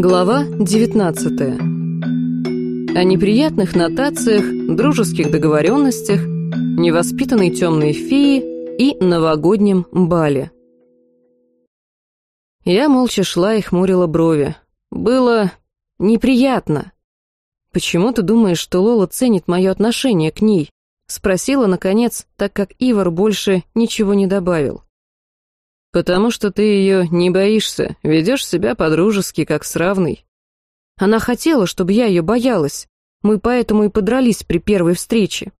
Глава 19 О неприятных нотациях, дружеских договоренностях, невоспитанной темной феи и новогоднем бале. Я молча шла и хмурила брови. Было неприятно. «Почему ты думаешь, что Лола ценит мое отношение к ней?» Спросила, наконец, так как Ивар больше ничего не добавил. «Потому что ты ее не боишься, ведешь себя по-дружески, как с равной». Она хотела, чтобы я ее боялась. Мы поэтому и подрались при первой встрече.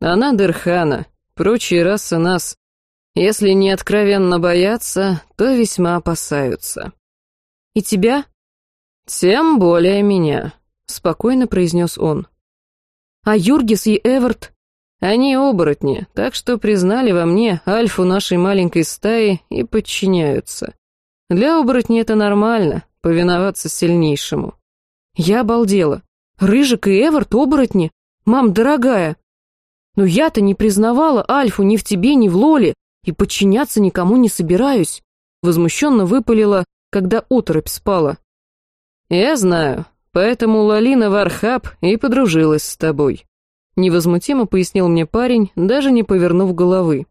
Она Дерхана, прочие расы нас, если не откровенно боятся, то весьма опасаются. И тебя? Тем более меня, спокойно произнес он. А Юргис и Эверт? Они оборотни, так что признали во мне альфу нашей маленькой стаи и подчиняются. Для оборотней это нормально, повиноваться сильнейшему. Я обалдела. Рыжик и Эверт оборотни? Мам, дорогая. Но я-то не признавала альфу ни в тебе, ни в Лоле, и подчиняться никому не собираюсь. Возмущенно выпалила, когда оторопь спала. Я знаю, поэтому Лалина Вархаб и подружилась с тобой. Невозмутимо пояснил мне парень, даже не повернув головы.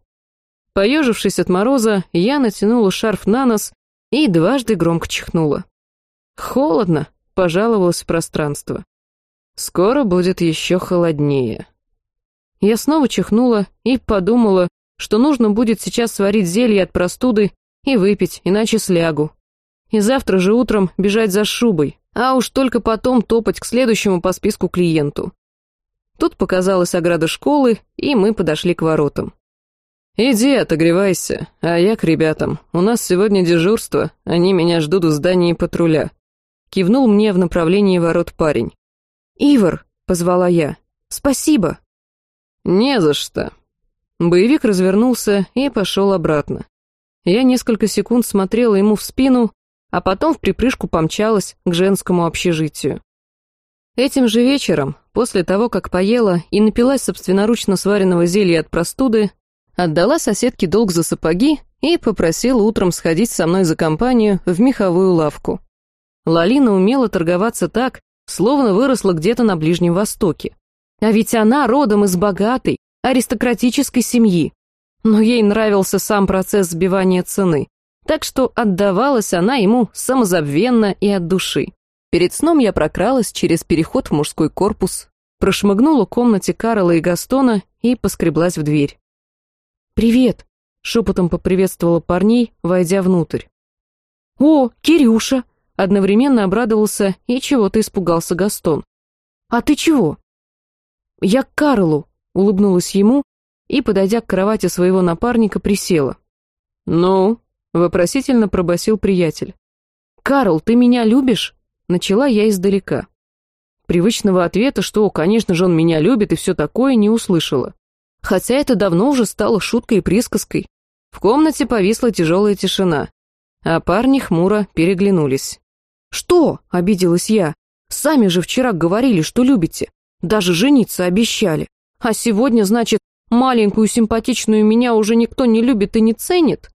Поежившись от мороза, я натянула шарф на нос и дважды громко чихнула. «Холодно», — пожаловалось пространство. «Скоро будет еще холоднее». Я снова чихнула и подумала, что нужно будет сейчас сварить зелье от простуды и выпить, иначе слягу. И завтра же утром бежать за шубой, а уж только потом топать к следующему по списку клиенту. Тут показалась ограда школы, и мы подошли к воротам. «Иди, отогревайся, а я к ребятам. У нас сегодня дежурство, они меня ждут в здании патруля». Кивнул мне в направлении ворот парень. «Ивар», — позвала я, — «спасибо». «Не за что». Боевик развернулся и пошел обратно. Я несколько секунд смотрела ему в спину, а потом в припрыжку помчалась к женскому общежитию. Этим же вечером, после того, как поела и напилась собственноручно сваренного зелья от простуды, отдала соседке долг за сапоги и попросила утром сходить со мной за компанию в меховую лавку. Лалина умела торговаться так, словно выросла где-то на Ближнем Востоке. А ведь она родом из богатой, аристократической семьи. Но ей нравился сам процесс сбивания цены, так что отдавалась она ему самозабвенно и от души. Перед сном я прокралась через переход в мужской корпус, прошмыгнула комнате Карла и Гастона и поскреблась в дверь. «Привет!» — шепотом поприветствовала парней, войдя внутрь. «О, Кирюша!» — одновременно обрадовался и чего-то испугался Гастон. «А ты чего?» «Я к Карлу», — улыбнулась ему и, подойдя к кровати своего напарника, присела. «Ну?» — вопросительно пробасил приятель. «Карл, ты меня любишь?» Начала я издалека. Привычного ответа, что, конечно же, он меня любит и все такое, не услышала. Хотя это давно уже стало шуткой и присказкой. В комнате повисла тяжелая тишина, а парни хмуро переглянулись. «Что?» — обиделась я. «Сами же вчера говорили, что любите. Даже жениться обещали. А сегодня, значит, маленькую симпатичную меня уже никто не любит и не ценит?»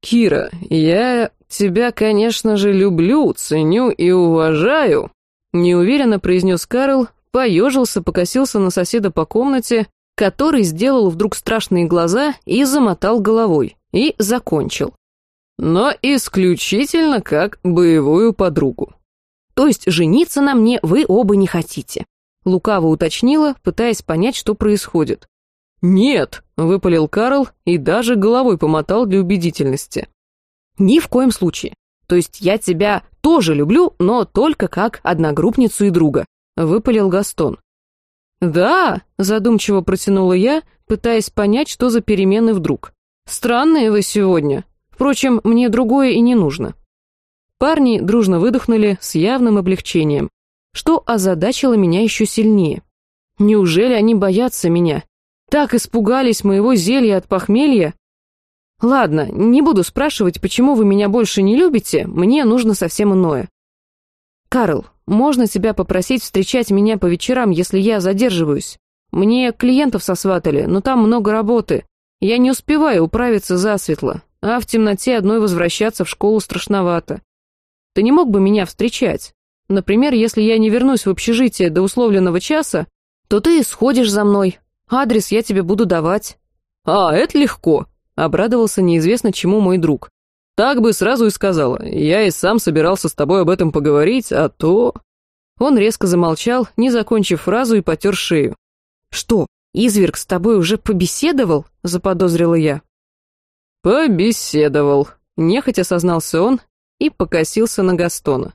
«Кира, я «Тебя, конечно же, люблю, ценю и уважаю», — неуверенно произнес Карл, поежился, покосился на соседа по комнате, который сделал вдруг страшные глаза и замотал головой, и закончил. «Но исключительно как боевую подругу». «То есть жениться на мне вы оба не хотите?» Лукаво уточнила, пытаясь понять, что происходит. «Нет», — выпалил Карл и даже головой помотал для убедительности. Ни в коем случае. То есть я тебя тоже люблю, но только как одногруппницу и друга», — выпалил Гастон. «Да», — задумчиво протянула я, пытаясь понять, что за перемены вдруг. «Странные вы сегодня. Впрочем, мне другое и не нужно». Парни дружно выдохнули с явным облегчением, что озадачило меня еще сильнее. Неужели они боятся меня? Так испугались моего зелья от похмелья, Ладно, не буду спрашивать, почему вы меня больше не любите, мне нужно совсем иное. Карл, можно тебя попросить встречать меня по вечерам, если я задерживаюсь? Мне клиентов сосватали, но там много работы. Я не успеваю управиться засветло, а в темноте одной возвращаться в школу страшновато. Ты не мог бы меня встречать? Например, если я не вернусь в общежитие до условленного часа, то ты сходишь за мной. Адрес я тебе буду давать». «А, это легко», — обрадовался неизвестно чему мой друг. «Так бы сразу и сказала. Я и сам собирался с тобой об этом поговорить, а то...» Он резко замолчал, не закончив фразу и потер шею. «Что, изверг с тобой уже побеседовал?» — заподозрила я. «Побеседовал», — нехотя сознался он и покосился на Гастона.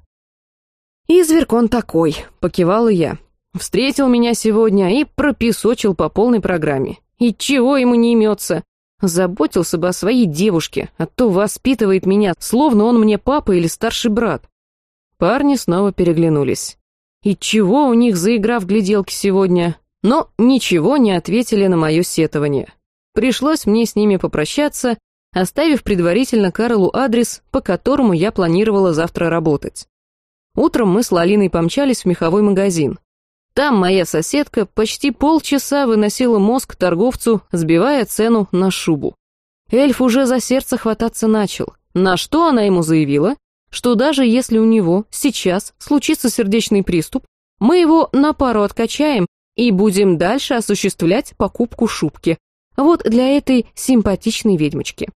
«Изверг он такой», — покивала я. «Встретил меня сегодня и пропесочил по полной программе. И чего ему не имется? Заботился бы о своей девушке, а то воспитывает меня, словно он мне папа или старший брат». Парни снова переглянулись. И чего у них за игра в гляделки сегодня? Но ничего не ответили на мое сетование. Пришлось мне с ними попрощаться, оставив предварительно Карлу адрес, по которому я планировала завтра работать. Утром мы с Лалиной помчались в меховой магазин. Там моя соседка почти полчаса выносила мозг торговцу, сбивая цену на шубу. Эльф уже за сердце хвататься начал, на что она ему заявила, что даже если у него сейчас случится сердечный приступ, мы его на пару откачаем и будем дальше осуществлять покупку шубки. Вот для этой симпатичной ведьмочки.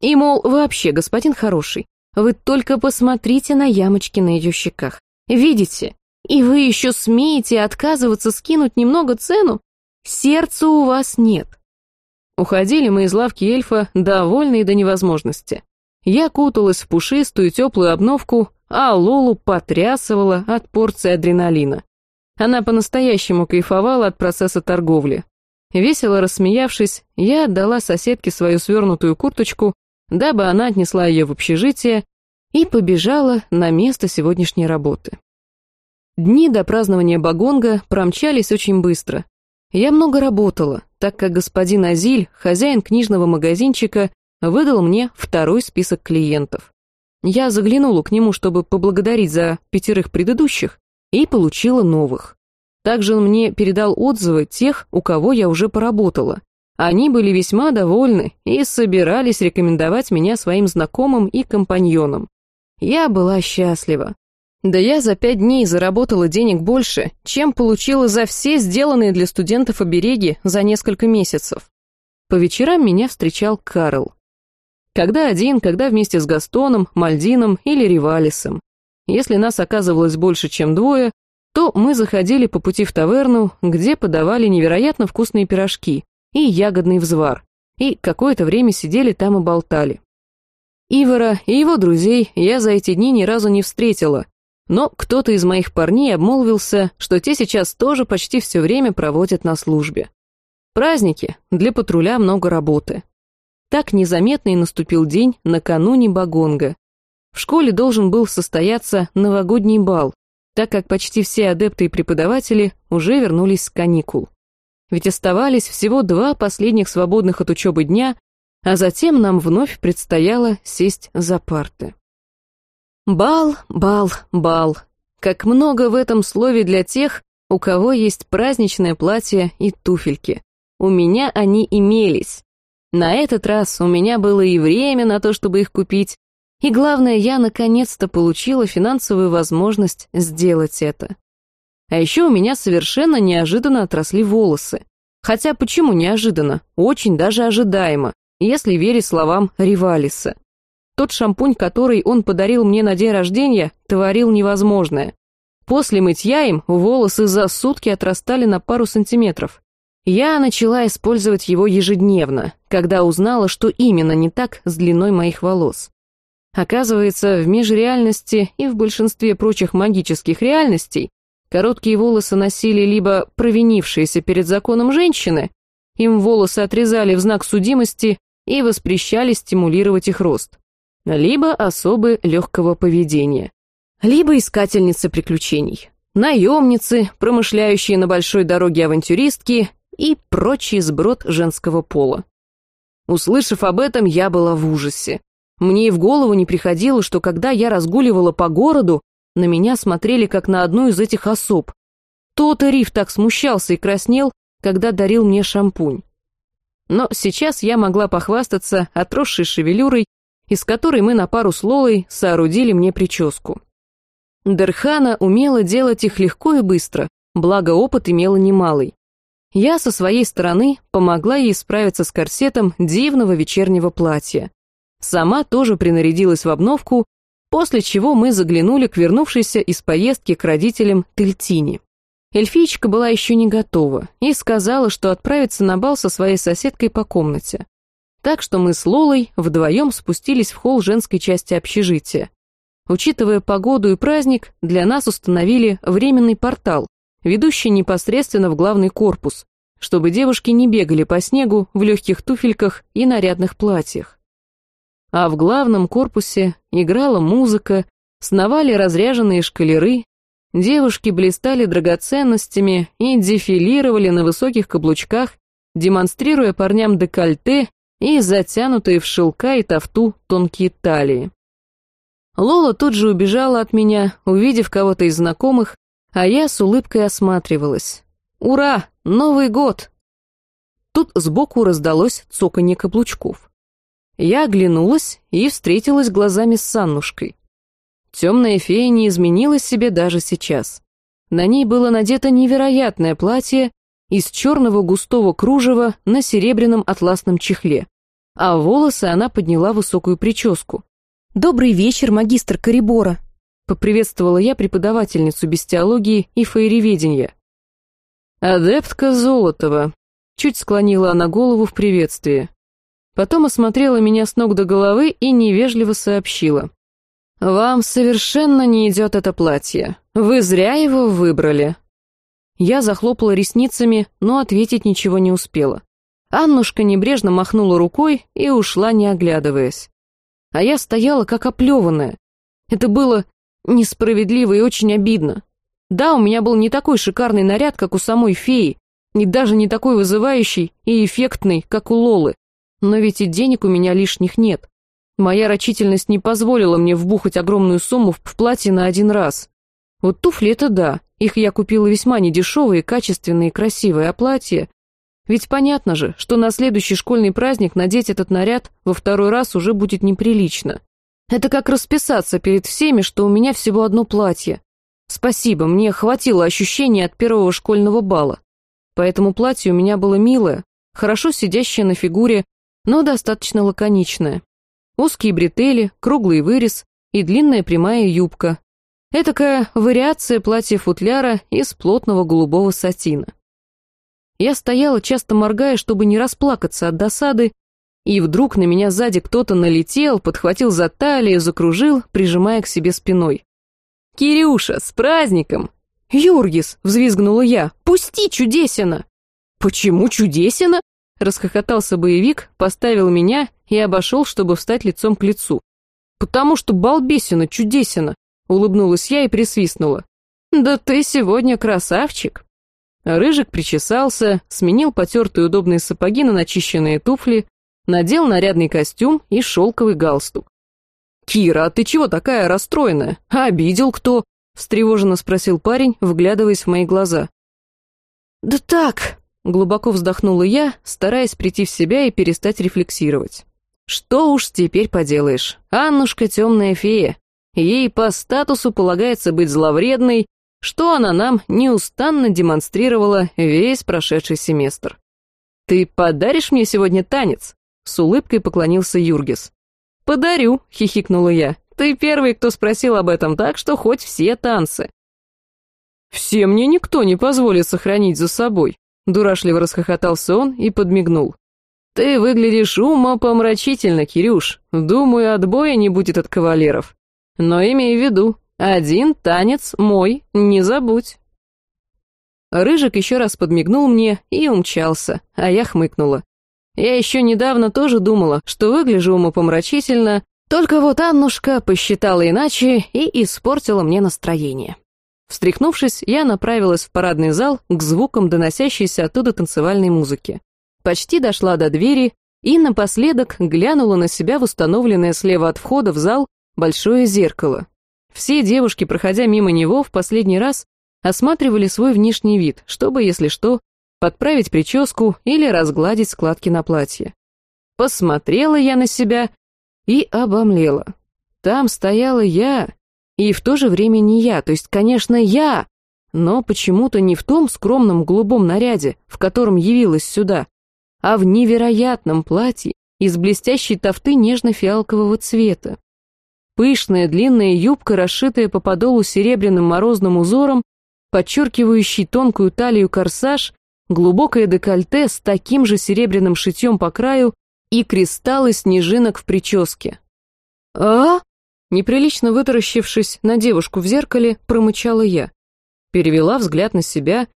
И, мол, вообще, господин хороший, вы только посмотрите на ямочки на ее щеках. Видите? И вы еще смеете отказываться скинуть немного цену? Сердца у вас нет. Уходили мы из лавки эльфа, довольные до невозможности. Я куталась в пушистую теплую обновку, а Лолу потрясывала от порции адреналина. Она по-настоящему кайфовала от процесса торговли. Весело рассмеявшись, я отдала соседке свою свернутую курточку дабы она отнесла ее в общежитие и побежала на место сегодняшней работы. Дни до празднования Багонга промчались очень быстро. Я много работала, так как господин Азиль, хозяин книжного магазинчика, выдал мне второй список клиентов. Я заглянула к нему, чтобы поблагодарить за пятерых предыдущих, и получила новых. Также он мне передал отзывы тех, у кого я уже поработала, они были весьма довольны и собирались рекомендовать меня своим знакомым и компаньонам. Я была счастлива. Да я за пять дней заработала денег больше, чем получила за все сделанные для студентов обереги за несколько месяцев. По вечерам меня встречал Карл. Когда один, когда вместе с Гастоном, Мальдином или Ривалисом. Если нас оказывалось больше, чем двое, то мы заходили по пути в таверну, где подавали невероятно вкусные пирожки, и ягодный взвар, и какое-то время сидели там и болтали. Ивара и его друзей я за эти дни ни разу не встретила, но кто-то из моих парней обмолвился, что те сейчас тоже почти все время проводят на службе. Праздники, для патруля много работы. Так незаметно и наступил день накануне Багонга. В школе должен был состояться новогодний бал, так как почти все адепты и преподаватели уже вернулись с каникул ведь оставались всего два последних свободных от учебы дня, а затем нам вновь предстояло сесть за парты. Бал, бал, бал. Как много в этом слове для тех, у кого есть праздничное платье и туфельки. У меня они имелись. На этот раз у меня было и время на то, чтобы их купить, и главное, я наконец-то получила финансовую возможность сделать это. А еще у меня совершенно неожиданно отросли волосы. Хотя почему неожиданно? Очень даже ожидаемо, если верить словам Ривалиса. Тот шампунь, который он подарил мне на день рождения, творил невозможное. После мытья им волосы за сутки отрастали на пару сантиметров. Я начала использовать его ежедневно, когда узнала, что именно не так с длиной моих волос. Оказывается, в межреальности и в большинстве прочих магических реальностей Короткие волосы носили либо провинившиеся перед законом женщины, им волосы отрезали в знак судимости и воспрещали стимулировать их рост, либо особы легкого поведения, либо искательницы приключений, наемницы, промышляющие на большой дороге авантюристки и прочий сброд женского пола. Услышав об этом, я была в ужасе. Мне и в голову не приходило, что когда я разгуливала по городу, на меня смотрели как на одну из этих особ. Тот и Риф так смущался и краснел, когда дарил мне шампунь. Но сейчас я могла похвастаться отросшей шевелюрой из которой мы на пару с Лолой соорудили мне прическу. Дерхана умела делать их легко и быстро, благо опыт имела немалый. Я со своей стороны помогла ей справиться с корсетом дивного вечернего платья. Сама тоже принарядилась в обновку, после чего мы заглянули к вернувшейся из поездки к родителям Тельтине. Эльфичка была еще не готова и сказала, что отправится на бал со своей соседкой по комнате. Так что мы с Лолой вдвоем спустились в холл женской части общежития. Учитывая погоду и праздник, для нас установили временный портал, ведущий непосредственно в главный корпус, чтобы девушки не бегали по снегу в легких туфельках и нарядных платьях. А в главном корпусе играла музыка, сновали разряженные шкалеры, девушки блистали драгоценностями и дефилировали на высоких каблучках, демонстрируя парням декольте и затянутые в шелка и тафту тонкие талии. Лола тут же убежала от меня, увидев кого-то из знакомых, а я с улыбкой осматривалась. «Ура! Новый год!» Тут сбоку раздалось цоканье каблучков. Я оглянулась и встретилась глазами с Саннушкой. Темная фея не изменилась себе даже сейчас. На ней было надето невероятное платье из черного густого кружева на серебряном атласном чехле, а волосы она подняла высокую прическу. «Добрый вечер, магистр Корибора!» — поприветствовала я преподавательницу бестиологии и фаереведения. «Адептка Золотова», — чуть склонила она голову в приветствии. Потом осмотрела меня с ног до головы и невежливо сообщила. «Вам совершенно не идет это платье. Вы зря его выбрали». Я захлопала ресницами, но ответить ничего не успела. Аннушка небрежно махнула рукой и ушла, не оглядываясь а я стояла как оплеванная. Это было несправедливо и очень обидно. Да, у меня был не такой шикарный наряд, как у самой феи, и даже не такой вызывающий и эффектный, как у Лолы. Но ведь и денег у меня лишних нет. Моя рачительность не позволила мне вбухать огромную сумму в платье на один раз. Вот туфли — это да, их я купила весьма недешевые, качественные и красивые, а платье ведь понятно же, что на следующий школьный праздник надеть этот наряд во второй раз уже будет неприлично. Это как расписаться перед всеми, что у меня всего одно платье. Спасибо, мне хватило ощущения от первого школьного бала. Поэтому платье у меня было милое, хорошо сидящее на фигуре, но достаточно лаконичное. Узкие бретели, круглый вырез и длинная прямая юбка. Этакая вариация платья-футляра из плотного голубого сатина. Я стояла, часто моргая, чтобы не расплакаться от досады, и вдруг на меня сзади кто-то налетел, подхватил за талию, закружил, прижимая к себе спиной. «Кирюша, с праздником!» «Юргис!» — взвизгнула я. «Пусти, чудесина!» «Почему чудесина?» — расхохотался боевик, поставил меня и обошел, чтобы встать лицом к лицу. «Потому что балбесина, чудесина!» — улыбнулась я и присвистнула. «Да ты сегодня красавчик!» Рыжик причесался, сменил потертые удобные сапоги на начищенные туфли, надел нарядный костюм и шелковый галстук. «Кира, а ты чего такая расстроенная? А обидел кто?» — встревоженно спросил парень, вглядываясь в мои глаза. «Да так», — глубоко вздохнула я, стараясь прийти в себя и перестать рефлексировать. «Что уж теперь поделаешь, Аннушка темная фея. Ей по статусу полагается быть зловредной, что она нам неустанно демонстрировала весь прошедший семестр. «Ты подаришь мне сегодня танец?» — с улыбкой поклонился Юргис. «Подарю», — хихикнула я. «Ты первый, кто спросил об этом, так что хоть все танцы». «Все мне никто не позволит сохранить за собой», — дурашливо расхохотался он и подмигнул. «Ты выглядишь умопомрачительно, Кирюш. Думаю, отбоя не будет от кавалеров. Но имей в виду, один танец мой, не забудь. Рыжик еще раз подмигнул мне и умчался, а я хмыкнула. Я еще недавно тоже думала, что выгляжу умопомрачительно, только вот Аннушка посчитала иначе и испортила мне настроение. Встряхнувшись, я направилась в парадный зал к звукам доносящейся оттуда танцевальной музыки. Почти дошла до двери и напоследок глянула на себя в установленное слева от входа в зал большое зеркало, все девушки, проходя мимо него в последний раз, осматривали свой внешний вид, чтобы, если что, подправить прическу или разгладить складки на платье. Посмотрела я на себя и обомлела. Там стояла я, и в то же время не я, то есть, конечно, я, но почему-то не в том скромном голубом наряде, в котором явилась сюда, а в невероятном платье из блестящей тофты нежно-фиалкового цвета. Пышная длинная юбка, расшитая по подолу серебряным морозным узором, подчеркивающий тонкую талию корсаж, глубокое декольте с таким же серебряным шитьем по краю и кристаллы снежинок в прическе. «А?» Неприлично вытаращившись на девушку в зеркале, промычала я. Перевела взгляд на себя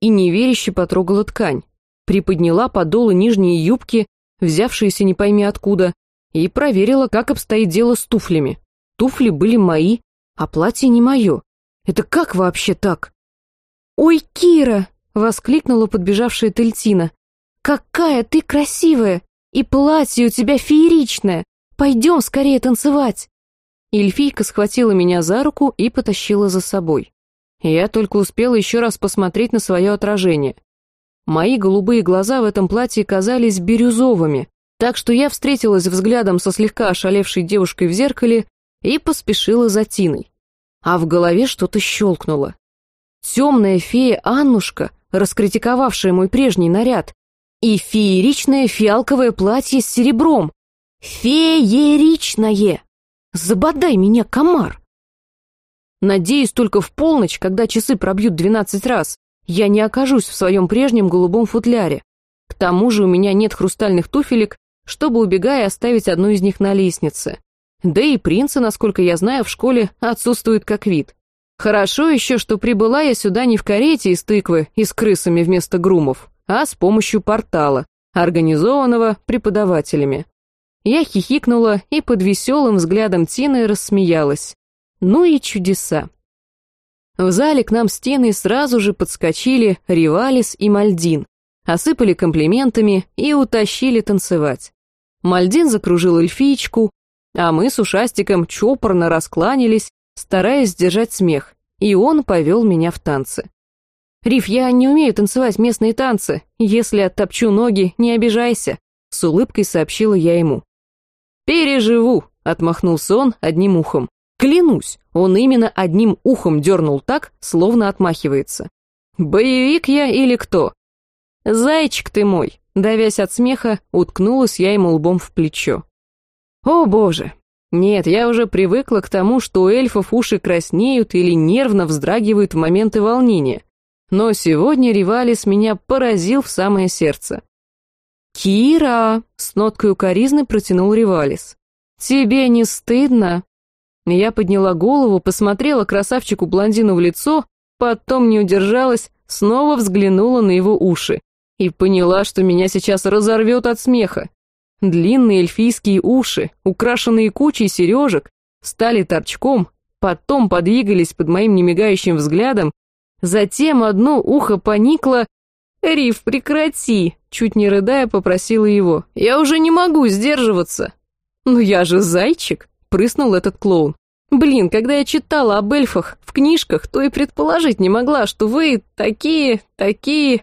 и неверяще потрогала ткань. Приподняла подолы нижней юбки, взявшиеся не пойми откуда, и проверила, как обстоит дело с туфлями. Туфли были мои, а платье не мое. Это как вообще так? «Ой, Кира!» — воскликнула подбежавшая Тельтина. «Какая ты красивая! И платье у тебя фееричное! Пойдем скорее танцевать!» Эльфийка схватила меня за руку и потащила за собой. Я только успела еще раз посмотреть на свое отражение. Мои голубые глаза в этом платье казались бирюзовыми, так что я встретилась взглядом со слегка ошалевшей девушкой в зеркале и поспешила за Тиной. А в голове что-то щелкнуло. Темная фея Аннушка, раскритиковавшая мой прежний наряд, и фееричное фиалковое платье с серебром. Фееричное! Забодай меня, комар! Надеюсь, только в полночь, когда часы пробьют двенадцать раз, я не окажусь в своем прежнем голубом футляре. К тому же у меня нет хрустальных туфелек, чтобы, убегая, оставить одну из них на лестнице. Да и принца, насколько я знаю, в школе отсутствует как вид. Хорошо еще, что прибыла я сюда не в карете из тыквы и с крысами вместо грумов, а с помощью портала, организованного преподавателями. Я хихикнула и под веселым взглядом Тины рассмеялась. Ну и чудеса. В зале к нам стены сразу же подскочили Ривалис и Мальдин, осыпали комплиментами и утащили танцевать. Мальдин закружил эльфиечку, а мы с ушастиком чопорно раскланялись, стараясь сдержать смех, и он повел меня в танцы. «Риф, я не умею танцевать местные танцы. Если оттопчу ноги, не обижайся», — с улыбкой сообщила я ему. «Переживу», — отмахнулся он одним ухом. «Клянусь, он именно одним ухом дернул так, словно отмахивается. Боевик я или кто?» «Зайчик ты мой!» Давясь от смеха, уткнулась я ему лбом в плечо. «О боже! Нет, я уже привыкла к тому, что у эльфов уши краснеют или нервно вздрагивают в моменты волнения. Но сегодня Ривалис меня поразил в самое сердце. «Кира!» — с ноткой укоризны протянул Ривалис. «Тебе не стыдно?» Я подняла голову, посмотрела красавчику-блондину в лицо, потом не удержалась, снова взглянула на его уши и поняла, что меня сейчас разорвет от смеха. Длинные эльфийские уши, украшенные кучей сережек, стали торчком, потом подвигались под моим немигающим взглядом, затем одно ухо поникло, «Риф, прекрати!» Чуть не рыдая, попросила его. «Я уже не могу сдерживаться!» «Ну я же зайчик!» — прыснул этот клоун. «Блин, когда я читала об эльфах в книжках, то и предположить не могла, что вы такие, такие...»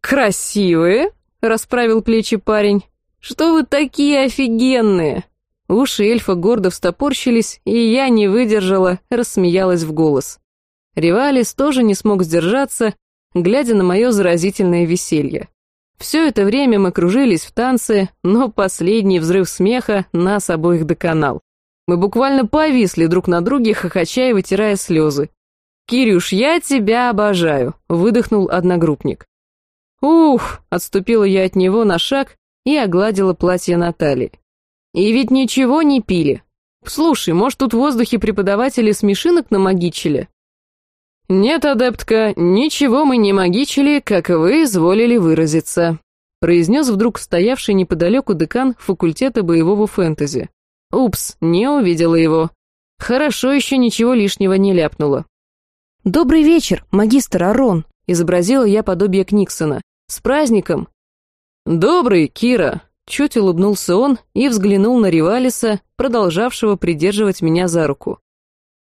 «Красивые!» — расправил плечи парень. «Что вы такие офигенные!» Уши эльфа гордо встопорщились, и я не выдержала, рассмеялась в голос. Ривалис тоже не смог сдержаться, глядя на мое заразительное веселье. Все это время мы кружились в танце, но последний взрыв смеха нас обоих доконал. Мы буквально повисли друг на друге, хохоча и вытирая слезы. «Кирюш, я тебя обожаю», — выдохнул одногруппник. «Ух!» — отступила я от него на шаг и огладила платье Натальи. «И ведь ничего не пили. Слушай, может, тут в воздухе преподаватели смешинок намагичили?» «Нет, адептка, ничего мы не магичили, как вы изволили выразиться», произнес вдруг стоявший неподалеку декан факультета боевого фэнтези. Упс, не увидела его. Хорошо еще ничего лишнего не ляпнула. «Добрый вечер, магистр Арон», изобразила я подобие Книксона. «С праздником!» «Добрый, Кира!» Чуть улыбнулся он и взглянул на Ривалиса, продолжавшего придерживать меня за руку.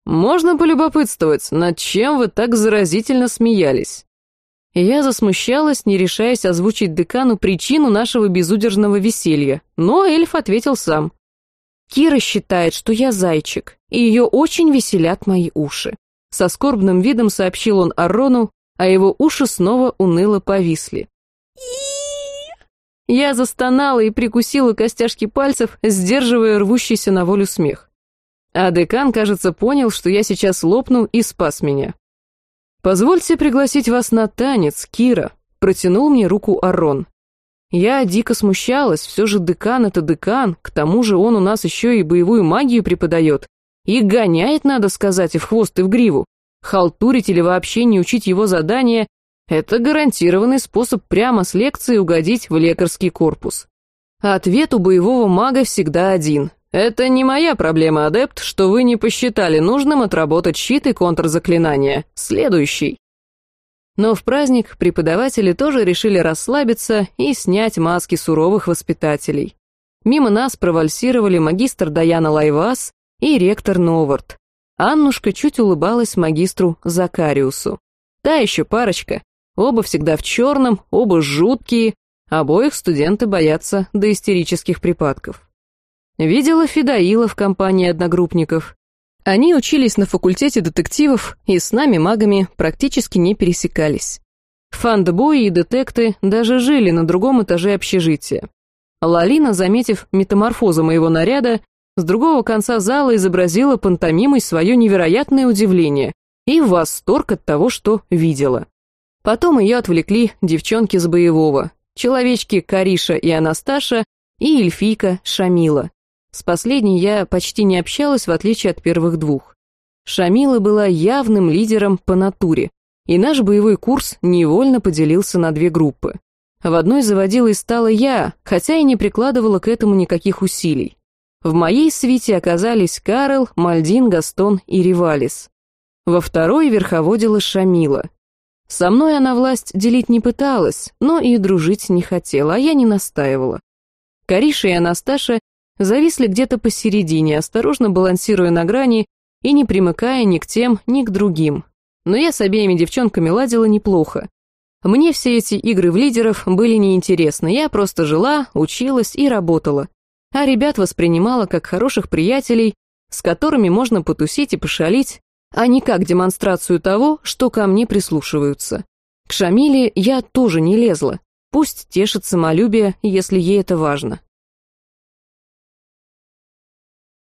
«Можно полюбопытствовать, над чем вы так заразительно смеялись?» Я засмущалась, не решаясь озвучить декану причину нашего безудержного веселья, но эльф ответил сам. Кира считает, что я зайчик, и ее очень веселят мои уши. Со скорбным видом сообщил он Арону, а его уши снова уныло повисли. Я застонала и прикусила костяшки пальцев, сдерживая рвущийся на волю смех. А декан, кажется, понял, что я сейчас лопну и спас меня. «Позвольте пригласить вас на танец, Кира», — протянул мне руку Арон. Я дико смущалась, все же декан — это декан, к тому же он у нас еще и боевую магию преподает. И гоняет, надо сказать, и в хвост, и в гриву. Халтурить или вообще не учить его задания — это гарантированный способ прямо с лекции угодить в лекарский корпус. Ответ у боевого мага всегда один. Это не моя проблема, адепт, что вы не посчитали нужным отработать щит и контрзаклинания. Следующий. Но в праздник преподаватели тоже решили расслабиться и снять маски суровых воспитателей. Мимо нас провальсировали магистр Даяна Лайвас и ректор Новард. Аннушка чуть улыбалась магистру Закариусу. Та еще парочка. Оба всегда в черном, оба жуткие, обоих студенты боятся до истерических припадков. Видела Федоила в компании одногруппников. Они учились на факультете детективов и с нами, магами, практически не пересекались. Фандбои и детекты даже жили на другом этаже общежития. Лалина, заметив метаморфозу моего наряда, с другого конца зала изобразила пантомимой свое невероятное удивление и восторг от того, что видела. Потом ее отвлекли девчонки с боевого, человечки Кариша и Анасташа и эльфийка Шамила. С последней я почти не общалась, в отличие от первых двух. Шамила была явным лидером по натуре, и наш боевой курс невольно поделился на две группы. В одной заводилой стала я, хотя и не прикладывала к этому никаких усилий. В моей свите оказались Карл, Мальдин, Гастон и Ривалис. Во второй верховодила Шамила. Со мной она власть делить не пыталась, но и дружить не хотела, а я не настаивала. Кариша и Анасташа зависли где-то посередине, осторожно балансируя на грани и не примыкая ни к тем, ни к другим. Но я с обеими девчонками ладила неплохо. Мне все эти игры в лидеров были неинтересны, я просто жила, училась и работала а ребят воспринимала как хороших приятелей, с которыми можно потусить и пошалить, а не как демонстрацию того, что ко мне прислушиваются. К Шамиле я тоже не лезла, пусть тешит самолюбие, если ей это важно.